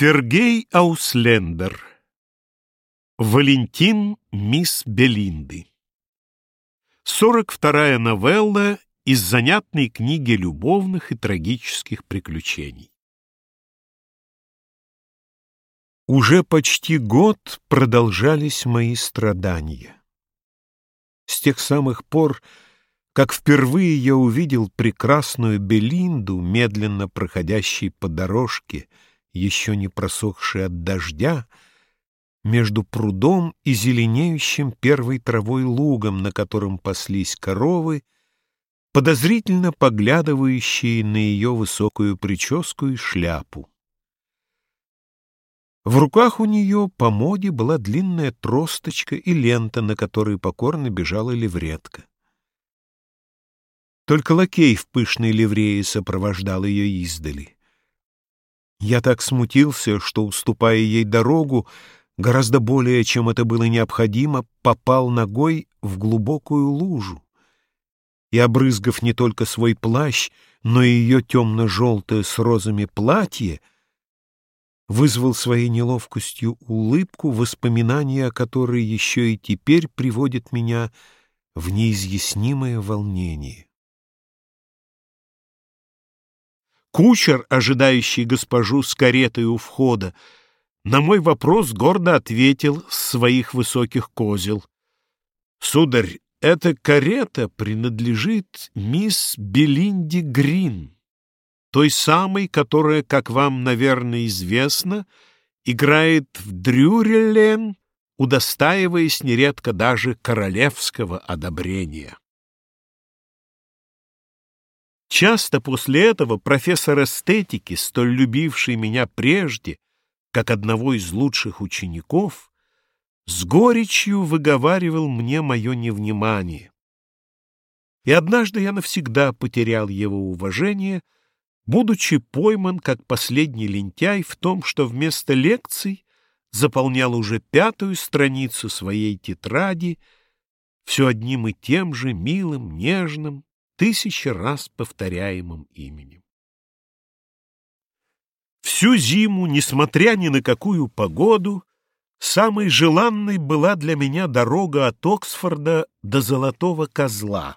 Сергей Ауслендер Валентин мисс Белинды 42-я новелла из занятной книги любовных и трагических приключений. Уже почти год продолжались мои страдания. С тех самых пор, как впервые я увидел прекрасную Белинду, медленно проходящей по дорожке, еще не просохшей от дождя, между прудом и зеленеющим первой травой лугом, на котором паслись коровы, подозрительно поглядывающие на ее высокую прическу и шляпу. В руках у нее по моде была длинная тросточка и лента, на которой покорно бежала левретка. Только лакей в пышной ливрее сопровождал ее издали. Я так смутился, что, уступая ей дорогу, гораздо более, чем это было необходимо, попал ногой в глубокую лужу. И, обрызгав не только свой плащ, но и ее темно-желтое с розами платье, вызвал своей неловкостью улыбку, воспоминания о которой еще и теперь приводят меня в неизъяснимое волнение. Кучер, ожидающий госпожу с каретой у входа, на мой вопрос гордо ответил с своих высоких козел. «Сударь, эта карета принадлежит мисс Белинди Грин, той самой, которая, как вам, наверное, известно, играет в Дрюрелен, удостаиваясь нередко даже королевского одобрения». Часто после этого профессор эстетики, столь любивший меня прежде, как одного из лучших учеников, с горечью выговаривал мне мое невнимание. И однажды я навсегда потерял его уважение, будучи пойман как последний лентяй в том, что вместо лекций заполнял уже пятую страницу своей тетради все одним и тем же милым, нежным, тысячи раз повторяемым именем. Всю зиму, несмотря ни на какую погоду, самой желанной была для меня дорога от Оксфорда до Золотого Козла,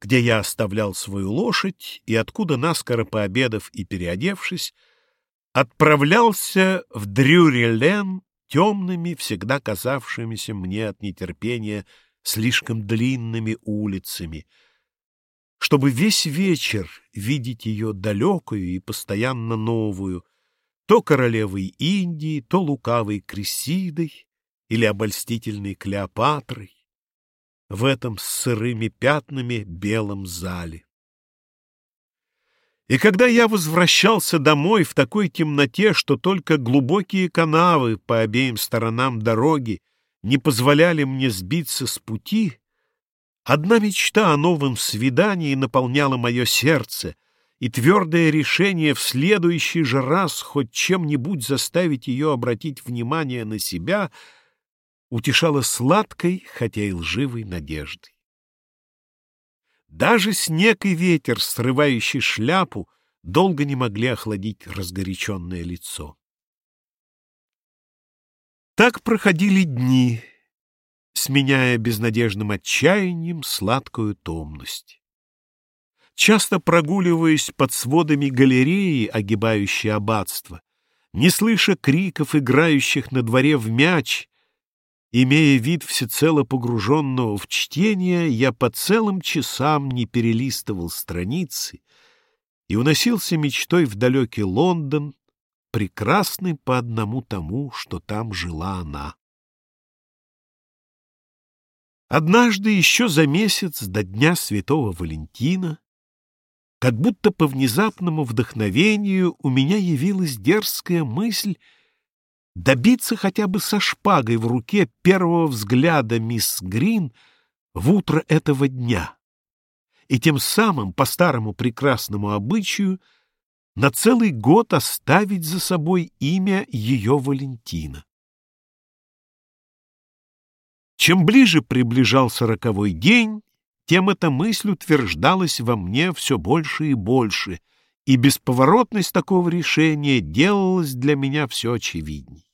где я оставлял свою лошадь и откуда, наскоро пообедав и переодевшись, отправлялся в Дрюрилен темными, всегда казавшимися мне от нетерпения слишком длинными улицами — чтобы весь вечер видеть ее далекую и постоянно новую, то королевой Индии, то лукавой Крисидой или обольстительной Клеопатрой в этом с сырыми пятнами белом зале. И когда я возвращался домой в такой темноте, что только глубокие канавы по обеим сторонам дороги не позволяли мне сбиться с пути, Одна мечта о новом свидании наполняла мое сердце, и твердое решение в следующий же раз хоть чем-нибудь заставить ее обратить внимание на себя утешало сладкой, хотя и лживой надеждой. Даже снег и ветер, срывающий шляпу, долго не могли охладить разгоряченное лицо. Так проходили дни, сменяя безнадежным отчаянием сладкую томность. Часто прогуливаясь под сводами галереи, огибающей аббатство, не слыша криков, играющих на дворе в мяч, имея вид всецело погруженного в чтение, я по целым часам не перелистывал страницы и уносился мечтой в далекий Лондон, прекрасный по одному тому, что там жила она. Однажды, еще за месяц до Дня Святого Валентина, как будто по внезапному вдохновению у меня явилась дерзкая мысль добиться хотя бы со шпагой в руке первого взгляда мисс Грин в утро этого дня и тем самым, по старому прекрасному обычаю, на целый год оставить за собой имя ее Валентина. Чем ближе приближался роковой день, тем эта мысль утверждалась во мне все больше и больше, и бесповоротность такого решения делалась для меня все очевидней.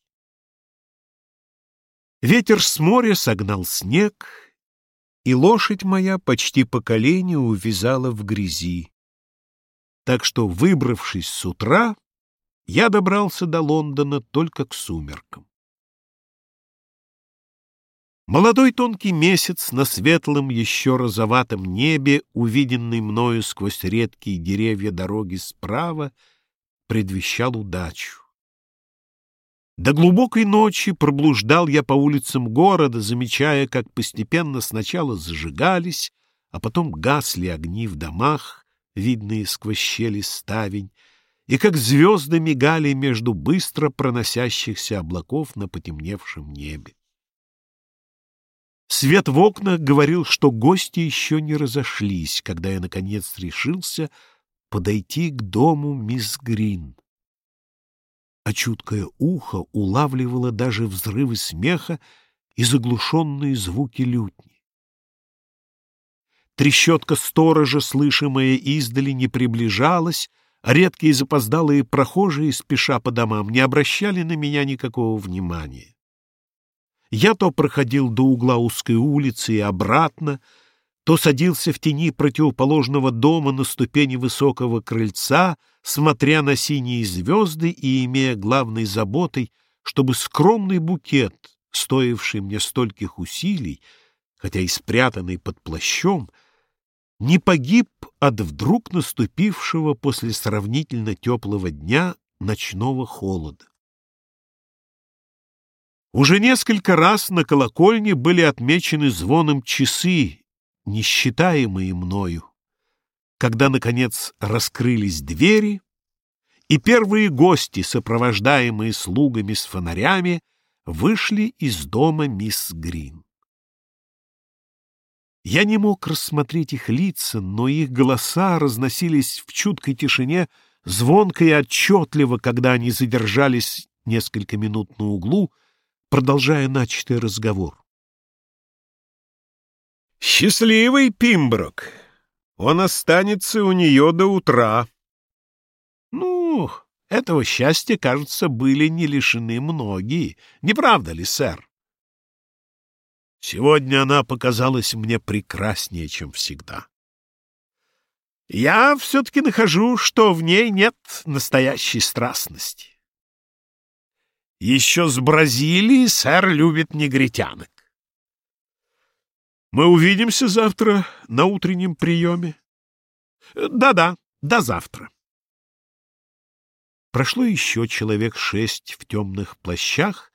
Ветер с моря согнал снег, и лошадь моя почти по колени увязала в грязи. Так что, выбравшись с утра, я добрался до Лондона только к сумеркам. Молодой тонкий месяц на светлом еще розоватом небе, увиденный мною сквозь редкие деревья дороги справа, предвещал удачу. До глубокой ночи проблуждал я по улицам города, замечая, как постепенно сначала зажигались, а потом гасли огни в домах, видные сквозь щели ставень, и как звезды мигали между быстро проносящихся облаков на потемневшем небе. Свет в окнах говорил, что гости еще не разошлись, когда я, наконец, решился подойти к дому мисс Грин. А чуткое ухо улавливало даже взрывы смеха и заглушенные звуки лютни. Трещотка сторожа, слышимая издали, не приближалась, а редкие запоздалые прохожие, спеша по домам, не обращали на меня никакого внимания. Я то проходил до угла узкой улицы и обратно, то садился в тени противоположного дома на ступени высокого крыльца, смотря на синие звезды и имея главной заботой, чтобы скромный букет, стоивший мне стольких усилий, хотя и спрятанный под плащом, не погиб от вдруг наступившего после сравнительно теплого дня ночного холода. Уже несколько раз на колокольне были отмечены звоном часы, несчитаемые мною. Когда, наконец, раскрылись двери, и первые гости, сопровождаемые слугами с фонарями, вышли из дома мисс Грин. Я не мог рассмотреть их лица, но их голоса разносились в чуткой тишине звонко и отчетливо, когда они задержались несколько минут на углу, продолжая начатый разговор. «Счастливый Пимброк! Он останется у нее до утра!» «Ну, этого счастья, кажется, были не лишены многие. Не правда ли, сэр?» «Сегодня она показалась мне прекраснее, чем всегда». «Я все-таки нахожу, что в ней нет настоящей страстности». Еще с Бразилии сэр любит негритянок. Мы увидимся завтра на утреннем приеме. Да-да, до завтра. Прошло еще человек шесть в темных плащах,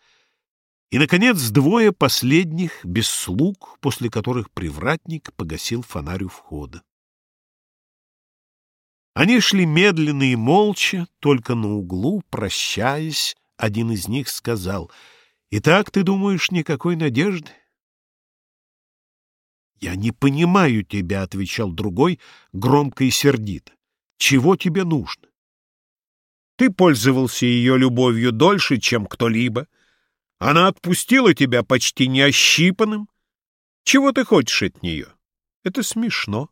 и, наконец, двое последних без слуг, после которых привратник погасил фонарь у входа. Они шли медленно и молча, только на углу, прощаясь, один из них сказал, «Итак, ты думаешь, никакой надежды?» «Я не понимаю тебя», — отвечал другой, громко и сердито. «Чего тебе нужно? Ты пользовался ее любовью дольше, чем кто-либо. Она отпустила тебя почти неощипанным. Чего ты хочешь от нее? Это смешно».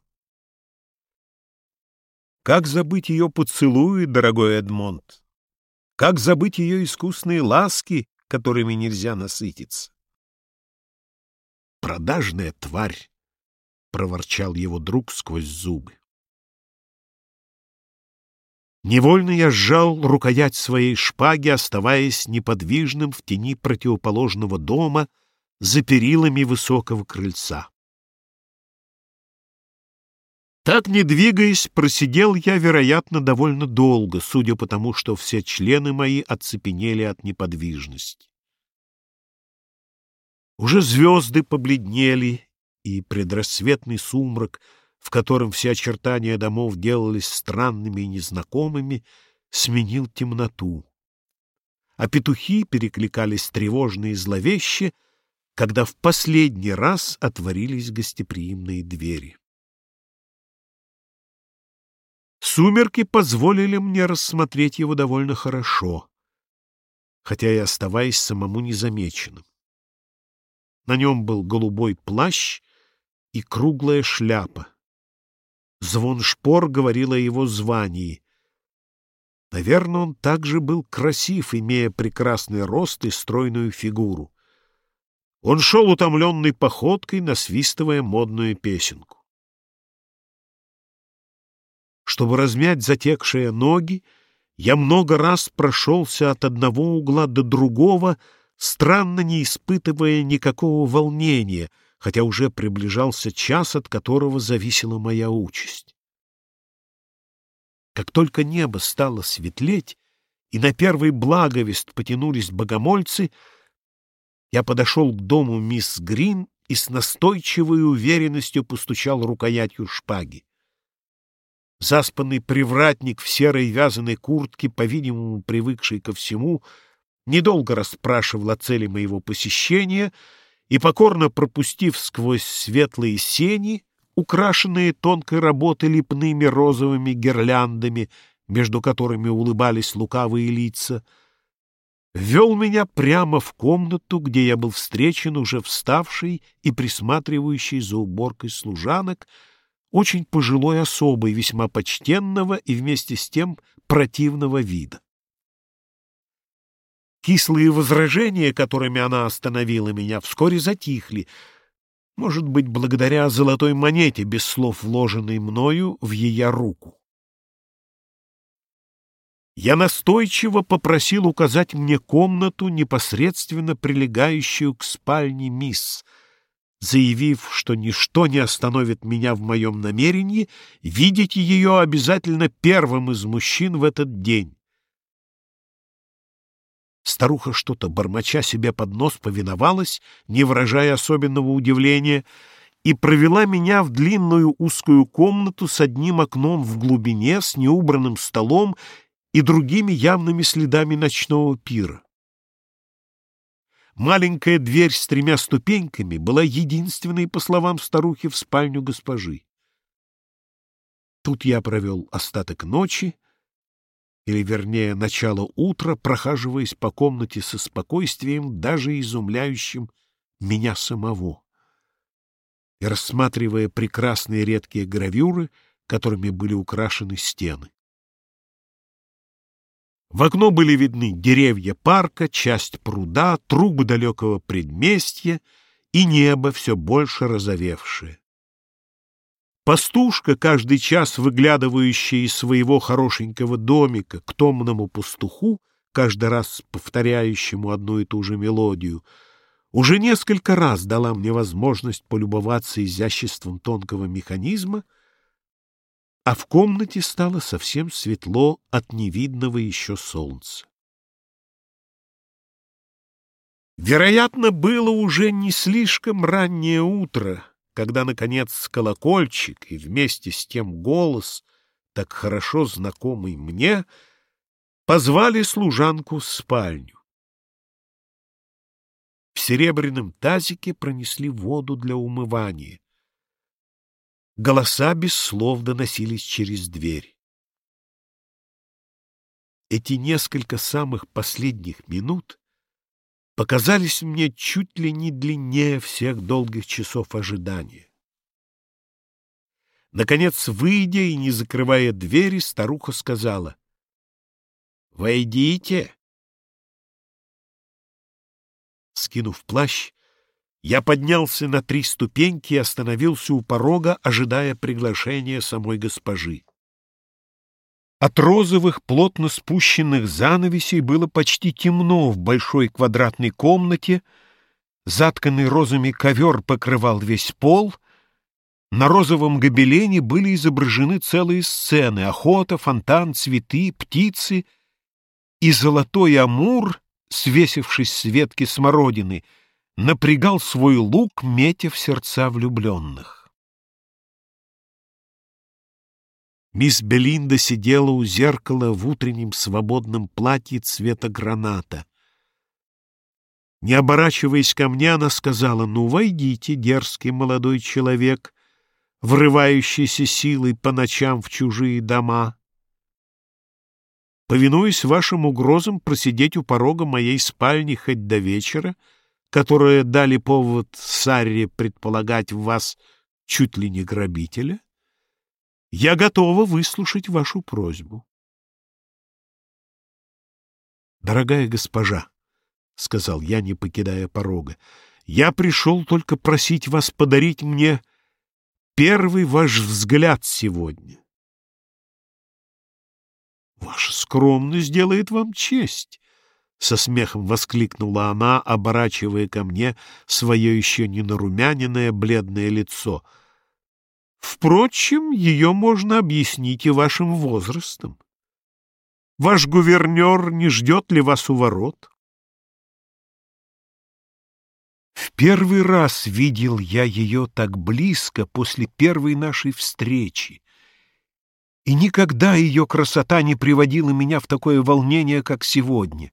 Как забыть ее поцелуи, дорогой Эдмонд? Как забыть ее искусные ласки, которыми нельзя насытиться? «Продажная тварь!» — проворчал его друг сквозь зубы. Невольно я сжал рукоять своей шпаги, оставаясь неподвижным в тени противоположного дома за перилами высокого крыльца. Так, не двигаясь, просидел я, вероятно, довольно долго, судя по тому, что все члены мои оцепенели от неподвижности. Уже звезды побледнели, и предрассветный сумрак, в котором все очертания домов делались странными и незнакомыми, сменил темноту. А петухи перекликались тревожно и зловеще, когда в последний раз отворились гостеприимные двери. Сумерки позволили мне рассмотреть его довольно хорошо, хотя и оставаясь самому незамеченным. На нем был голубой плащ и круглая шляпа. Звон шпор говорил о его звании. Наверное, он также был красив, имея прекрасный рост и стройную фигуру. Он шел утомленной походкой, насвистывая модную песенку. Чтобы размять затекшие ноги, я много раз прошелся от одного угла до другого, странно не испытывая никакого волнения, хотя уже приближался час, от которого зависела моя участь. Как только небо стало светлеть, и на первый благовест потянулись богомольцы, я подошел к дому мисс Грин и с настойчивой уверенностью постучал рукоятью шпаги. Заспанный привратник в серой вязаной куртке, по-видимому, привыкший ко всему, недолго расспрашивал о цели моего посещения и, покорно пропустив сквозь светлые сени, украшенные тонкой работой лепными розовыми гирляндами, между которыми улыбались лукавые лица, ввел меня прямо в комнату, где я был встречен уже вставший и присматривающий за уборкой служанок, очень пожилой особой, весьма почтенного и вместе с тем противного вида. Кислые возражения, которыми она остановила меня, вскоре затихли, может быть, благодаря золотой монете, без слов вложенной мною в ее руку. Я настойчиво попросил указать мне комнату, непосредственно прилегающую к спальне мисс, заявив, что ничто не остановит меня в моем намерении видеть ее обязательно первым из мужчин в этот день. Старуха что-то, бормоча себе под нос, повиновалась, не выражая особенного удивления, и провела меня в длинную узкую комнату с одним окном в глубине, с неубранным столом и другими явными следами ночного пира. Маленькая дверь с тремя ступеньками была единственной, по словам старухи, в спальню госпожи. Тут я провел остаток ночи, или, вернее, начало утра, прохаживаясь по комнате со спокойствием, даже изумляющим меня самого, и рассматривая прекрасные редкие гравюры, которыми были украшены стены. В окно были видны деревья парка, часть пруда, трубы далекого предместья и небо, все больше разовевшее. Пастушка, каждый час выглядывающая из своего хорошенького домика к томному пастуху, каждый раз повторяющему одну и ту же мелодию, уже несколько раз дала мне возможность полюбоваться изяществом тонкого механизма, а в комнате стало совсем светло от невидного еще солнца. Вероятно, было уже не слишком раннее утро, когда, наконец, колокольчик и вместе с тем голос, так хорошо знакомый мне, позвали служанку в спальню. В серебряном тазике пронесли воду для умывания. Голоса без слов доносились через дверь. Эти несколько самых последних минут показались мне чуть ли не длиннее всех долгих часов ожидания. Наконец, выйдя и не закрывая двери, старуха сказала, «Войдите!» Скинув плащ, я поднялся на три ступеньки и остановился у порога, ожидая приглашения самой госпожи. От розовых, плотно спущенных занавесей было почти темно в большой квадратной комнате, затканный розами ковер покрывал весь пол, на розовом гобелене были изображены целые сцены — охота, фонтан, цветы, птицы. И золотой амур, свесившись с ветки смородины, напрягал свой лук, метя в сердца влюбленных. Мисс Белинда сидела у зеркала в утреннем свободном платье цвета граната. Не оборачиваясь ко мне, она сказала, «Ну, войдите, дерзкий молодой человек, врывающийся силой по ночам в чужие дома. Повинуясь вашим угрозам просидеть у порога моей спальни хоть до вечера, которые дали повод Сарре предполагать в вас чуть ли не грабителя, я готова выслушать вашу просьбу. Дорогая госпожа, — сказал я, не покидая порога, — я пришел только просить вас подарить мне первый ваш взгляд сегодня. Ваша скромность делает вам честь, — со смехом воскликнула она, оборачивая ко мне свое еще не нарумяненное бледное лицо. Впрочем, ее можно объяснить и вашим возрастом. Ваш гувернер не ждет ли вас у ворот? В первый раз видел я ее так близко после первой нашей встречи, и никогда ее красота не приводила меня в такое волнение, как сегодня.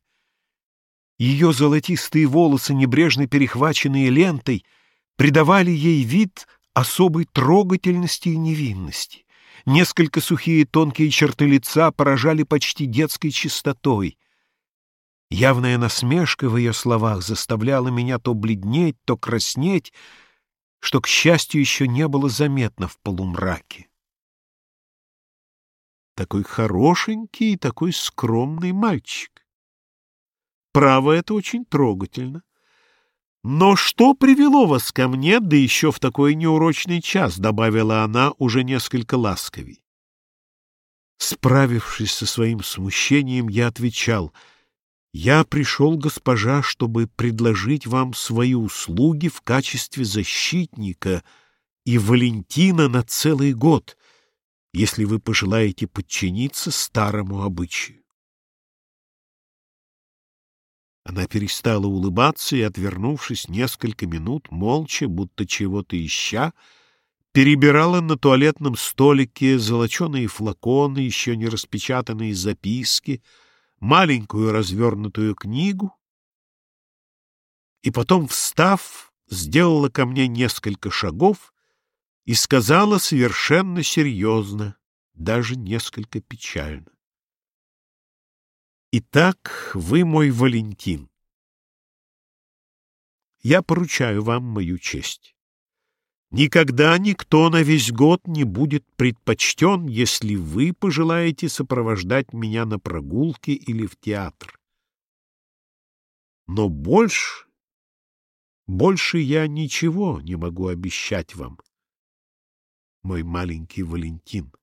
Ее золотистые волосы, небрежно перехваченные лентой, придавали ей вид особой трогательности и невинности. Несколько сухие тонкие черты лица поражали почти детской чистотой. Явная насмешка в ее словах заставляла меня то бледнеть, то краснеть, что, к счастью, еще не было заметно в полумраке. Такой хорошенький и такой скромный мальчик. Право, это очень трогательно. Но что привело вас ко мне, да еще в такой неурочный час, — добавила она уже несколько ласковей. Справившись со своим смущением, я отвечал, «Я пришел, госпожа, чтобы предложить вам свои услуги в качестве защитника и Валентина на целый год, если вы пожелаете подчиниться старому обычаю». Она перестала улыбаться и, отвернувшись несколько минут, молча, будто чего-то ища, перебирала на туалетном столике золоченые флаконы, еще не распечатанные записки, маленькую развернутую книгу, и потом, встав, сделала ко мне несколько шагов и сказала совершенно серьезно, даже несколько печально. Итак, вы мой Валентин. Я поручаю вам мою честь. Никогда никто на весь год не будет предпочтен, если вы пожелаете сопровождать меня на прогулке или в театр. Но больше, больше я ничего не могу обещать вам, мой маленький Валентин.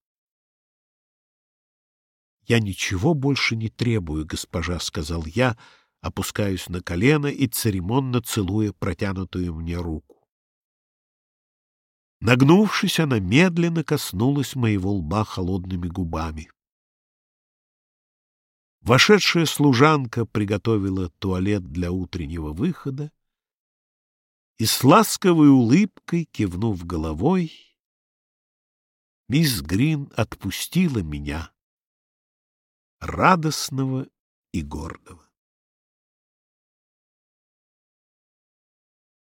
«Я ничего больше не требую, госпожа», — сказал я, опускаюсь на колено и церемонно целуя протянутую мне руку. Нагнувшись, она медленно коснулась моего лба холодными губами. Вошедшая служанка приготовила туалет для утреннего выхода, и с ласковой улыбкой, кивнув головой, мисс Грин отпустила меня, радостного и гордого.